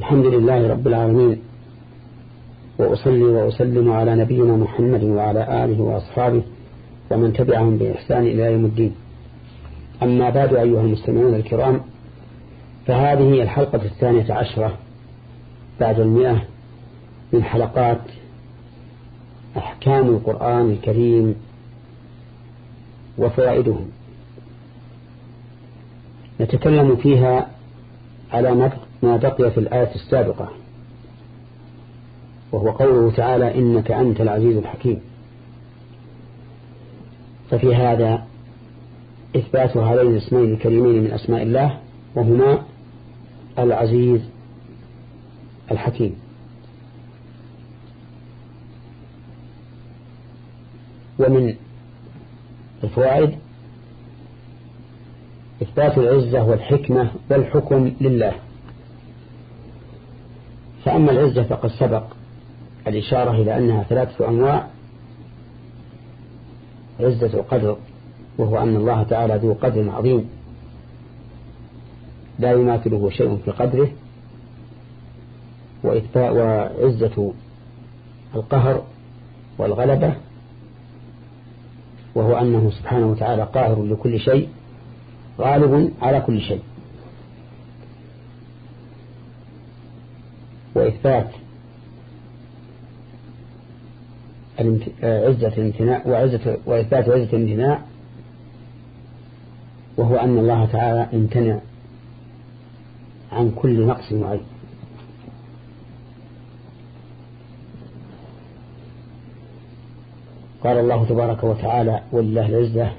الحمد لله رب العالمين. وأصلي وأسلم على نبينا محمد وعلى آله وأصحابه ومن تبعهم بإحسان إلى يوم الدين. أما بعد أيها المستمعون الكرام فهذه هي الحلقة الثانية عشرة بعد المئة من حلقات أحكام القرآن الكريم وفوائده نتكلم فيها على ما بقي في الآية السابقة وهو قوله تعالى إنك أنت العزيز الحكيم. ففي هذا إثبات هذين الاسمين الكريمين من أسماء الله وهما العزيز الحكيم. ومن الفوائد إثبات العزة والحكمة والحكم لله. فأما العزة فقد سبق الإشارة إلى أنها ثلاثة أنواع. عزة القدر وهو أن الله تعالى ذو قدر عظيم. لا يماثله شيء في قدره. وعزة القهر والغلبة وهو أنه سبحانه وتعالى قاهر لكل شيء غالب على كل شيء. وإثبات عزة الامتناع وعزة وإثبات عزة الامتناع وهو أن الله تعالى امتنع عن كل نقص معين قال الله تبارك وتعالى ولله العزة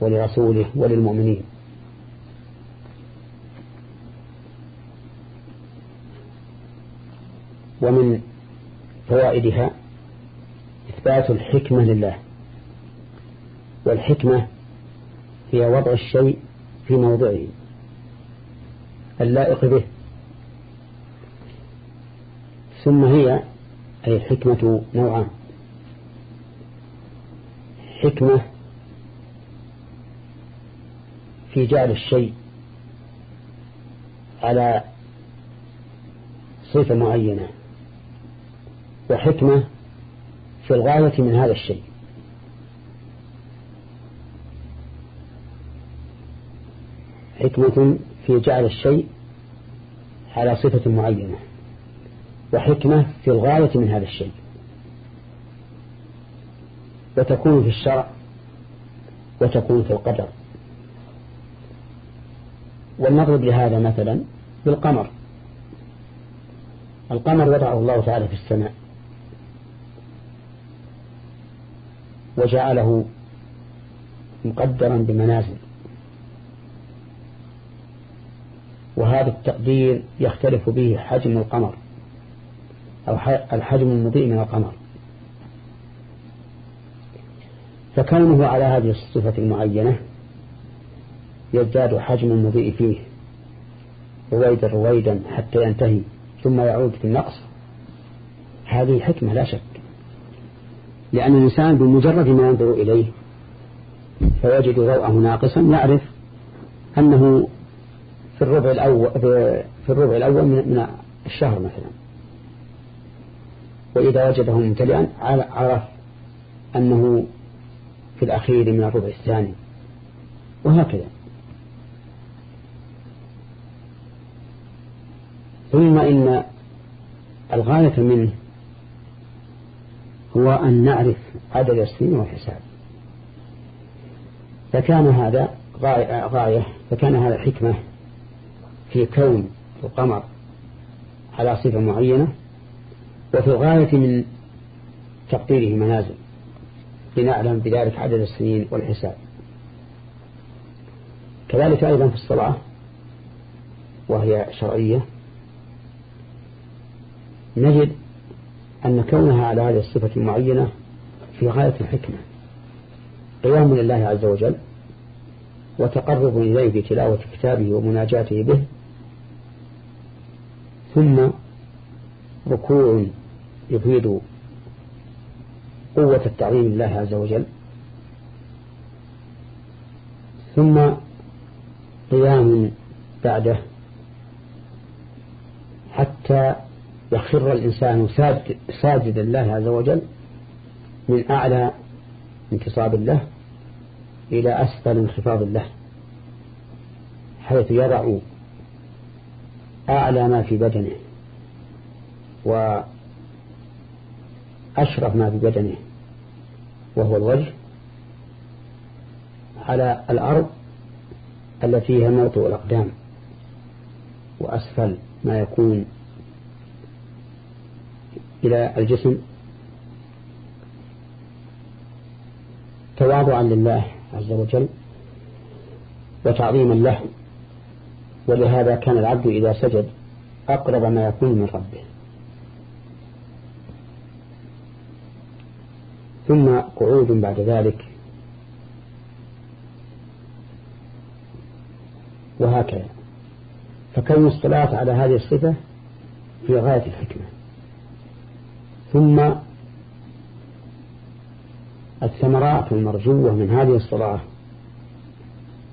ولرسوله وللمؤمنين. ومن فوائدها إثبات الحكمة لله. والحكمة هي وضع الشيء في موضعه اللائق به. ثم هي أي الحكمة نوعان حكمة في جعل الشيء على صفة معينة. وحكمة في الغاية من هذا الشيء. حكمة في جعل الشيء على صفة معينة وحكمة في الغاية من هذا الشيء. وتكون في الشرع وتكون في القدر. ولنضرب لهذا مثلا بالقمر. القمر وضعه الله تعالى في السماء. وجعله مقدرا بمنازل. وهذا التقدير يختلف به حجم القمر أو الحجم المضيء من القمر. فكونه على هذه الصفة المعينة يزداد حجم المضيء فيه رويدا رويدا حتى ينتهي ثم يعود في النقص. هذه حكمة لا شك. لأن الإنسان بمجرد ما ينظر إليه فيجد ضوءه ناقصا يعرف أنه في الربع الأول في الربع الأول من الشهر مثلا. وإذا وجده ممتلئا عرف أنه في الأخير من الربع الثاني. وهكذا. ثم إن الغاية منه هو أن نعرف عدد السنين والحساب. فكان هذا غاية فكان هذا حكمة في كون القمر على صفة معينة وفي الغاية من تقديره منازل لنعلم بذلك عدد السنين والحساب. كذلك أيضا في الصلاة وهي شرعية نجد أن كونها على هذه الصفة المعينة في غاية الحكمة. قيام لله عز وجل وتقرب إليه بتلاوة كتابه ومناجاته به ثم ركوع يفيد قوة التعظيم لله عز وجل ثم قيام بعده حتى يخر الإنسان ساجدا لله عز وجل من أعلى انتصاب له إلى أسفل انخفاض له حيث يضع أعلى ما في بدنه وأشرف ما في بدنه وهو الوجه على الأرض التي هي موطئ الأقدام وأسفل ما يكون إلى الجسم؟ تواضعا لله عز وجل وتعظيما له ولهذا كان العبد إذا سجد أقرب ما يكون من ربه. ثم قعود بعد ذلك وهكذا. فكون الصلاة على هذه الصفة في غاية الحكمة. ثم الثمرات المرجوة من هذه الصلاة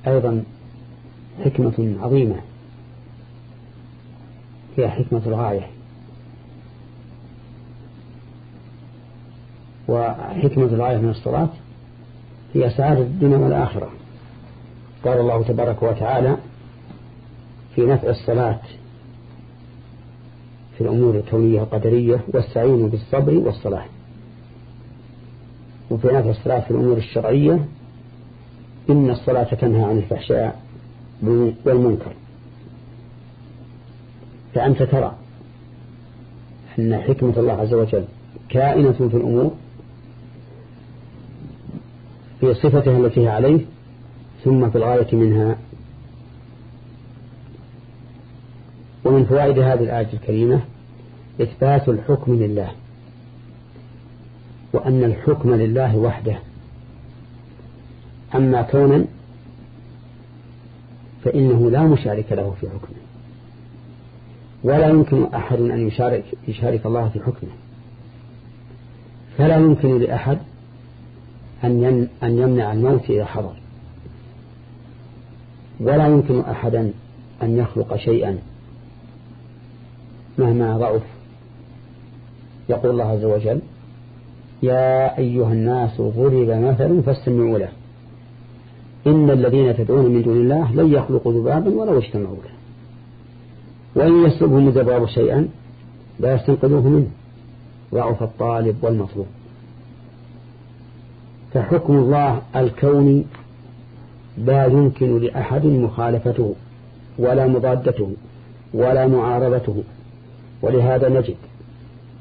أيضا حكمة عظيمة. هي حكمة الغاية وحكمة الغاية من الصلاة هي سعادة الدنيا والآخرة. قال الله تبارك وتعالى في نفع الصلاة في الأمور الكونية القدرية والسعين بالصبر والصلاة. وفي نفع الصلاة في الأمور الشرعية إن الصلاة تنهى عن الفحشاء والمنكر. فأنت ترى أن حكمة الله عز وجل كائنة في الأمور في صفتها التي هي عليه ثم في الغاية منها ومن فوائد هذه الآية الكريمة إثبات الحكم لله وأن الحكم لله وحده. أما كونا فإنه لا مشارك له في حكمه ولا يمكن أحد أن يشارك, يشارك الله في حكمه. فلا يمكن لأحد أن يمنع الموت إذا حضر ولا يمكن أحدا أن يخلق شيئا مهما ضعف. يقول الله عز وجل يا أيها الناس ضرب مثل فاستمعوا له. إن الذين تدعون من دون الله لن يخلقوا ذبابا ولو اجتمعوا له. وإن يسلبهم الذباب شيئا لا يستنقذوه منه. ضعف الطالب والمطلوب. فحكم الله الكوني لا يمكن لأحد مخالفته ولا مضادته ولا معارضته. ولهذا نجد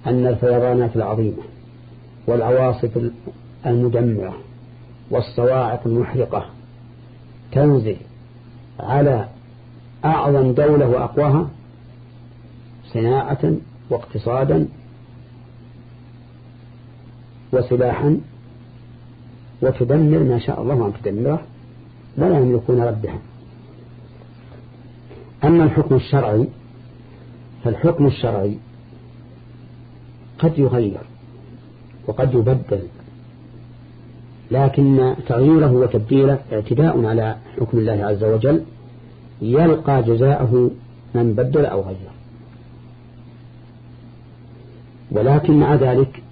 أن الفيضانات العظيمة والعواصف المدمرة والصواعق المحرقة تنزل على أعظم دولة وأقواها صناعة واقتصادا وسلاحا وتدمر ما شاء الله أن تدمره ولا يملكون ردها أما الحكم الشرعي فالحكم الشرعي قد يغير وقد يبدل لكن تغييره وتبديله اعتداء على حكم الله عز وجل يلقى جزاءه من بدل أو غير. ولكن مع ذلك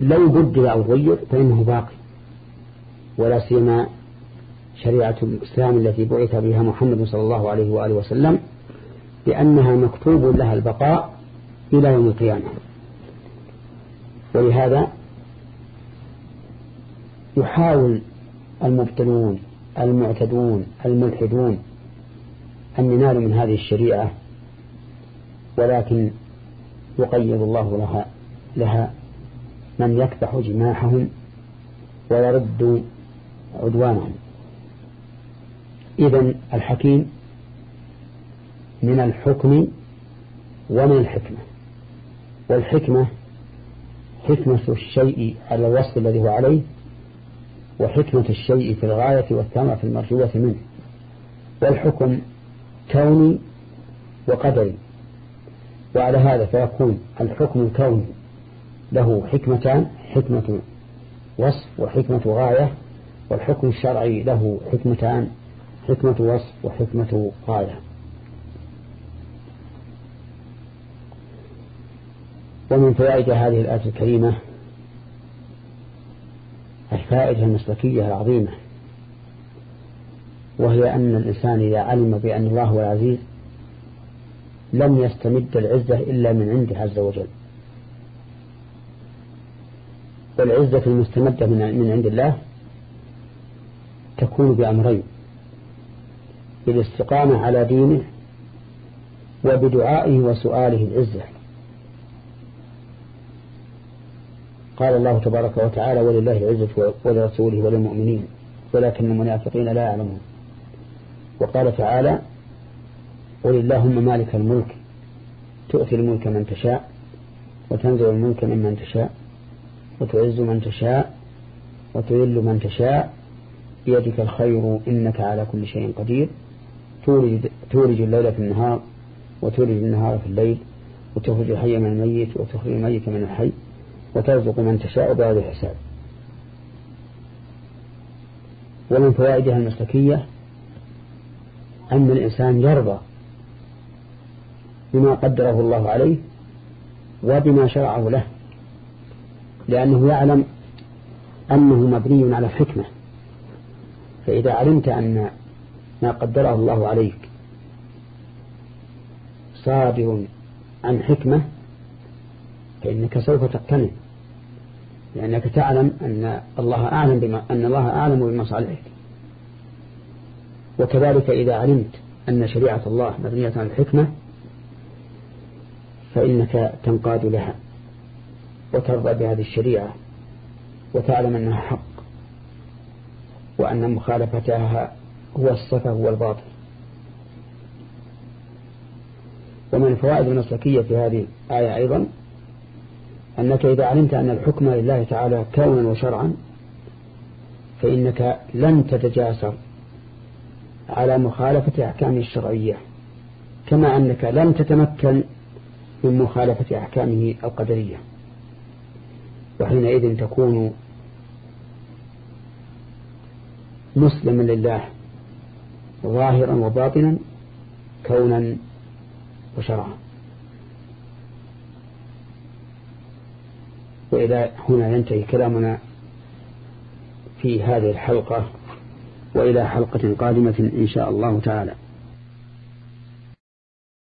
لو بدل أو غير فإنه باقي ولا سيما شريعة الإسلام التي بعث بها محمد صلى الله عليه وآله وسلم لأنها مكتوب لها البقاء إلى يوم القيامة. ولهذا يحاول المبطلون المعتدون الملحدون أن ينالوا من هذه الشريعة ولكن يقيض الله لها لها من يكبح جماحهم ويرد عدوانهم. إذن الحكيم من الحكم ومن الحكمة. والحكمة حكمة الشيء على الوصف الذي هو عليه وحكمة الشيء في الغاية والثمرة المرجوة منه. والحكم كوني وقدري وعلى هذا فيكون الحكم الكوني له حكمتان حكمة وصف وحكمة غاية والحكم الشرعي له حكمتان حكمة وصف وحكمة غاية. ومن فوائد هذه الآية الكريمة الفائدة المسلكية العظيمة وهي أن الإنسان إذا علم بأن الله هو العزيز لم يستمد العزة إلا من عنده عز وجل. والعزة المستمدة من عند الله تكون بأمرين بالاستقامة على دينه وبدعائه وسؤاله العزة. قال الله تبارك وتعالى ولله العزة ولرسوله وللمؤمنين ولكن المنافقين لا يعلمون. وقال تعالى قل اللهم مالك الملك تؤتي الملك من تشاء وتنزع الملك ممن تشاء وتعز من تشاء وتذل من تشاء بيدك الخير إنك على كل شيء قدير تولج, تولج الليل في النهار وتولج النهار في الليل وتخرج الحي من الميت وتخرج الميت من الحي وترزق من تشاء بهذا الحساب ومن فوائدها المسلكية أن الإنسان يرضى بما قدره الله عليه وبما شرعه له لأنه يعلم أنه مبني على الحكمة فإذا علمت أن ما قدره الله عليك صادر عن حكمة فإنك سوف تقتنع لأنك تعلم أن الله أعلم بما أن الله أعلم بمصالحك وكذلك إذا علمت أن شريعة الله مبنية على الحكمة فإنك تنقاد لها وترضى بهذه الشريعة وتعلم أنها حق وأن مخالفتها هو السفه والباطل ومن الفوائد المسلكية في هذه الآية أيضا أنك إذا علمت أن الحكم لله تعالى كونا وشرعا فإنك لن تتجاسر على مخالفة أحكامه الشرعية كما أنك لن تتمكن من مخالفة أحكامه القدرية. وحينئذ تكون مسلما لله ظاهرا وباطنا كونا وشرعا. وإلى هنا ينتهي كلامنا في هذه الحلقة وإلى حلقة قادمة إن شاء الله تعالى.